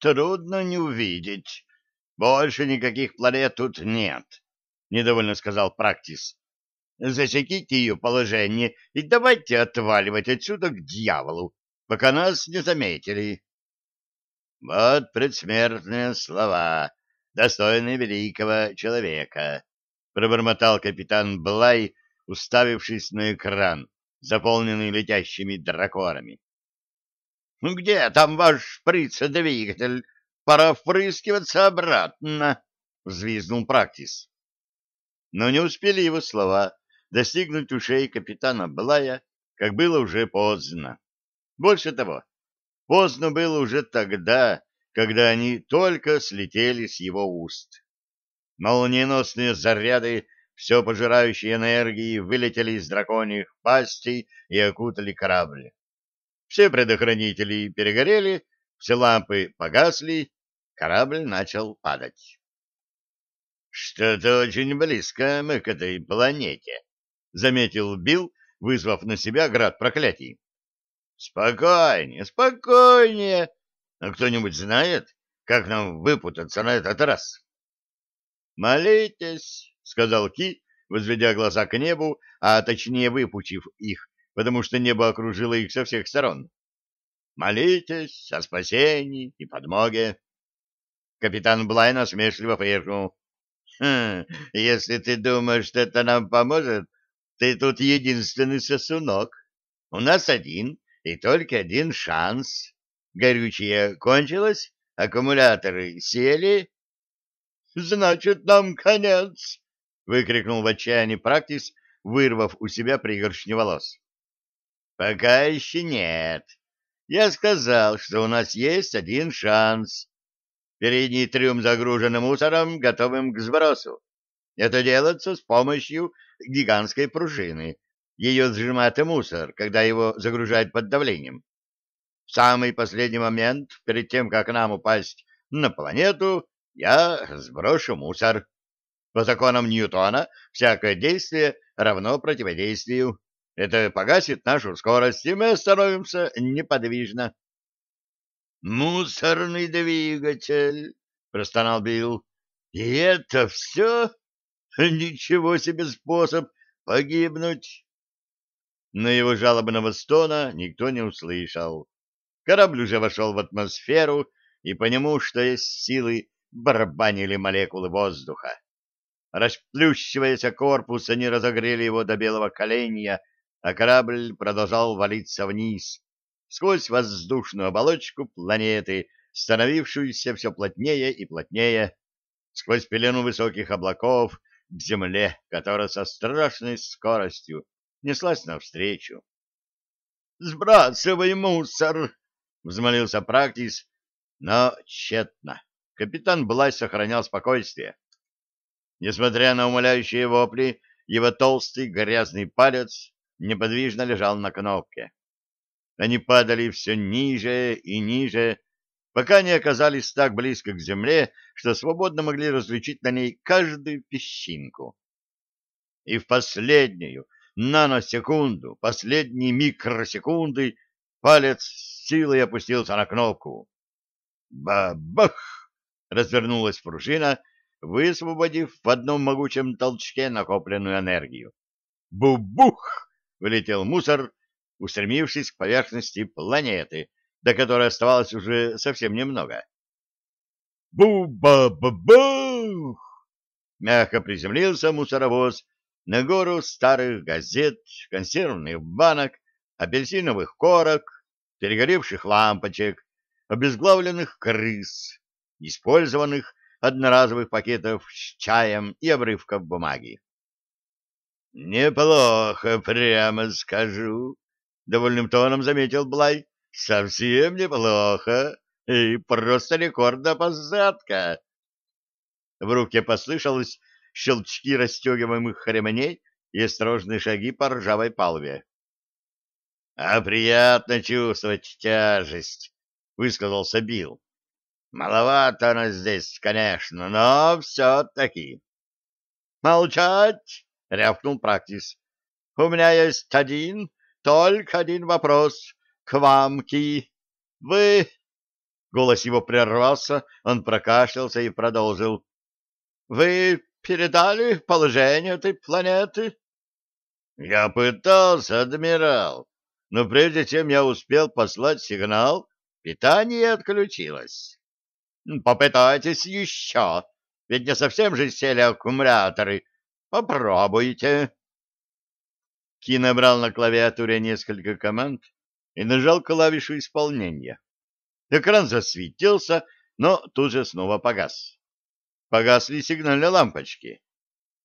трудно не увидеть. Больше никаких планет тут нет, — недовольно сказал Практис. Засеките ее положение и давайте отваливать отсюда к дьяволу, пока нас не заметили. Вот предсмертные слова, достойные великого человека, — пробормотал капитан Блай, уставившись на экран, заполненный летящими драконами. — Где там ваш шприц-двигатель? Пора впрыскиваться обратно, — взвизнул Практис. Но не успели его слова достигнуть ушей капитана Блая, как было уже поздно. Больше того, поздно было уже тогда, когда они только слетели с его уст. Молниеносные заряды все пожирающей энергии вылетели из драконьих пастей и окутали корабль. Все предохранители перегорели, все лампы погасли, корабль начал падать. «Что-то очень близко мы к этой планете», — заметил Билл, вызвав на себя град проклятий. — Спокойнее, спокойнее. А кто-нибудь знает, как нам выпутаться на этот раз? — Молитесь, — сказал Ки, возведя глаза к небу, а точнее выпучив их, потому что небо окружило их со всех сторон. — Молитесь о спасении и подмоге. Капитан Блайн насмешливо фыркнул. «Хм, — Если ты думаешь, что это нам поможет, ты тут единственный сосунок. У нас один и только один шанс. Горючее кончилось, аккумуляторы сели. — Значит, нам конец! — выкрикнул в отчаянии Практис, вырвав у себя пригоршню волос. — Пока еще нет. Я сказал, что у нас есть один шанс. Передний трюм загружен мусором, готовым к сбросу. Это делается с помощью гигантской пружины. Ее сжимает мусор, когда его загружают под давлением. В самый последний момент, перед тем, как нам упасть на планету, я сброшу мусор. По законам Ньютона всякое действие равно противодействию. Это погасит нашу скорость, и мы становимся неподвижно. «Мусорный двигатель!» — простонал Билл. «И это все?» Ничего себе способ погибнуть! Но его жалобного стона никто не услышал. Корабль уже вошел в атмосферу, и по нему, что есть силы, барабанили молекулы воздуха. Расплющиваясь корпус, они разогрели его до белого коленя, а корабль продолжал валиться вниз, сквозь воздушную оболочку планеты, становившуюся все плотнее и плотнее, сквозь пелену высоких облаков, к земле, которая со страшной скоростью неслась навстречу. «Сбрасывай мусор!» — взмолился Практис, но тщетно. Капитан Блай сохранял спокойствие. Несмотря на умоляющие вопли, его толстый грязный палец неподвижно лежал на кнопке. Они падали все ниже и ниже, пока они оказались так близко к земле, что свободно могли различить на ней каждую песчинку. И в последнюю наносекунду, последние микросекунды, палец силой опустился на кнопку. Ба-бах! Развернулась пружина, высвободив в одном могучем толчке накопленную энергию. Бу-бух! Вылетел мусор, устремившись к поверхности планеты, до которой оставалось уже совсем немного. «Бу-ба-ба-бух!» Мягко приземлился мусоровоз на гору старых газет, консервных банок, апельсиновых корок, перегоревших лампочек, обезглавленных крыс, использованных одноразовых пакетов с чаем и обрывков бумаги. «Неплохо, прямо скажу», — довольным тоном заметил Блай. Совсем неплохо. И просто рекордная посадка. В руке послышалось щелчки расстегиваемых ремней и осторожные шаги по ржавой палубе. — А приятно чувствовать тяжесть, — высказался Билл. — Маловато она здесь, конечно, но все-таки. — Молчать! — рявкнул Практис. — У меня есть один, только один вопрос к вам, Ки. Вы... Голос его прервался, он прокашлялся и продолжил. — Вы передали положение этой планеты? — Я пытался, адмирал, но прежде чем я успел послать сигнал, питание отключилось. — Попытайтесь еще, ведь не совсем же сели аккумуляторы. Попробуйте. Ки набрал на клавиатуре несколько команд и нажал клавишу исполнения. Экран засветился, но тут же снова погас. Погасли сигнальные лампочки.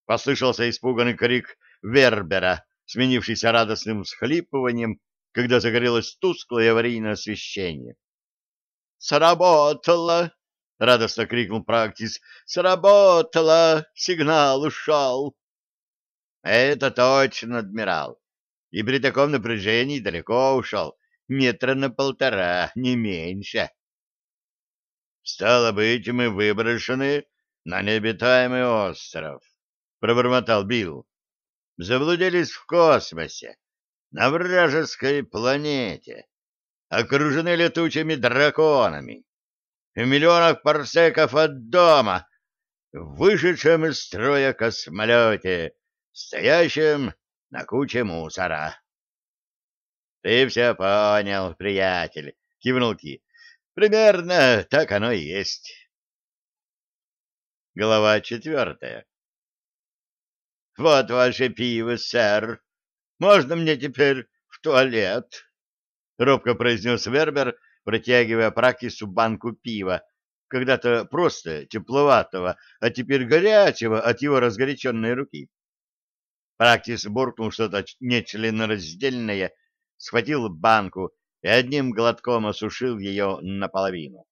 Послышался испуганный крик Вербера, сменившийся радостным всхлипыванием, когда загорелось тусклое аварийное освещение. «Сработало!» — радостно крикнул Практис. «Сработало! Сигнал ушел!» «Это точно, адмирал. И при таком напряжении далеко ушел, метра на полтора, не меньше. «Стало быть, мы выброшены на необитаемый остров», — пробормотал Билл. «Заблудились в космосе, на вражеской планете, окружены летучими драконами, в миллионах парсеков от дома, в вышедшем из строя космолете, стоящем на куче мусора». Ты все понял, приятель, кивнул Ки. Примерно так оно и есть. Глава четвертая. Вот ваше пиво, сэр. Можно мне теперь в туалет? Робко произнес Вербер, протягивая Пракису банку пива, когда-то просто тепловатого, а теперь горячего от его разгоряченной руки. Практис буркнул что-то нечленораздельное схватил банку и одним глотком осушил ее наполовину.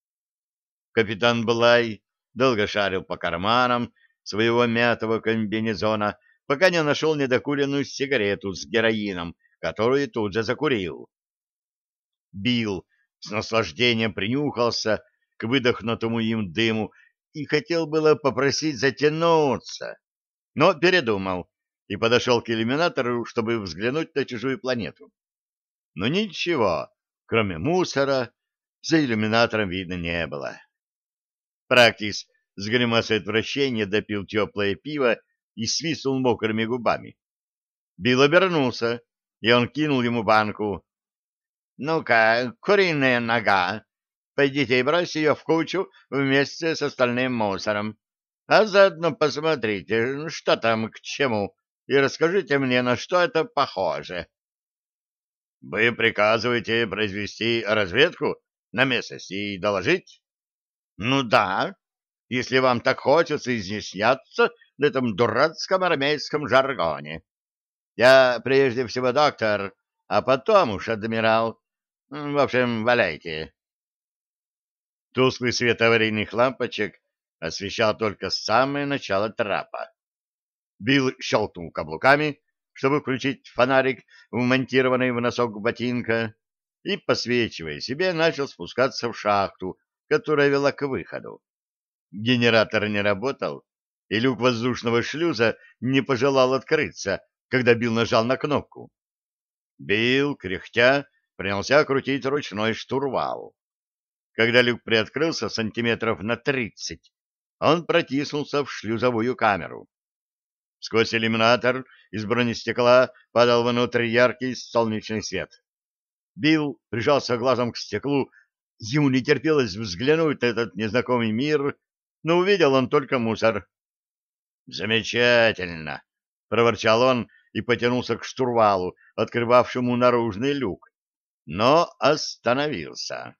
Капитан Блай долго шарил по карманам своего мятого комбинезона, пока не нашел недокуренную сигарету с героином, которую тут же закурил. Билл с наслаждением принюхался к выдохнутому им дыму и хотел было попросить затянуться, но передумал и подошел к иллюминатору, чтобы взглянуть на чужую планету но ничего, кроме мусора, за иллюминатором видно не было. Практис с гримасой отвращения допил теплое пиво и свистнул мокрыми губами. Билл обернулся, и он кинул ему банку. — Ну-ка, куриная нога, пойдите и брось ее в кучу вместе с остальным мусором. А заодно посмотрите, что там к чему, и расскажите мне, на что это похоже. Вы приказываете произвести разведку на местности и доложить? Ну да, если вам так хочется изъясняться на этом дурацком армейском жаргоне. Я прежде всего доктор, а потом уж адмирал. В общем, валяйте. Тусклый свет аварийных лампочек освещал только самое начало трапа. Билл щелкнул каблуками, чтобы включить фонарик, вмонтированный в носок ботинка, и, посвечивая себе, начал спускаться в шахту, которая вела к выходу. Генератор не работал, и люк воздушного шлюза не пожелал открыться, когда Билл нажал на кнопку. Билл, кряхтя, принялся крутить ручной штурвал. Когда люк приоткрылся сантиметров на тридцать, он протиснулся в шлюзовую камеру. Сквозь иллюминатор из бронестекла падал внутрь яркий солнечный свет. Билл прижался глазом к стеклу. Ему не терпелось взглянуть на этот незнакомый мир, но увидел он только мусор. «Замечательно!» — проворчал он и потянулся к штурвалу, открывавшему наружный люк, но остановился.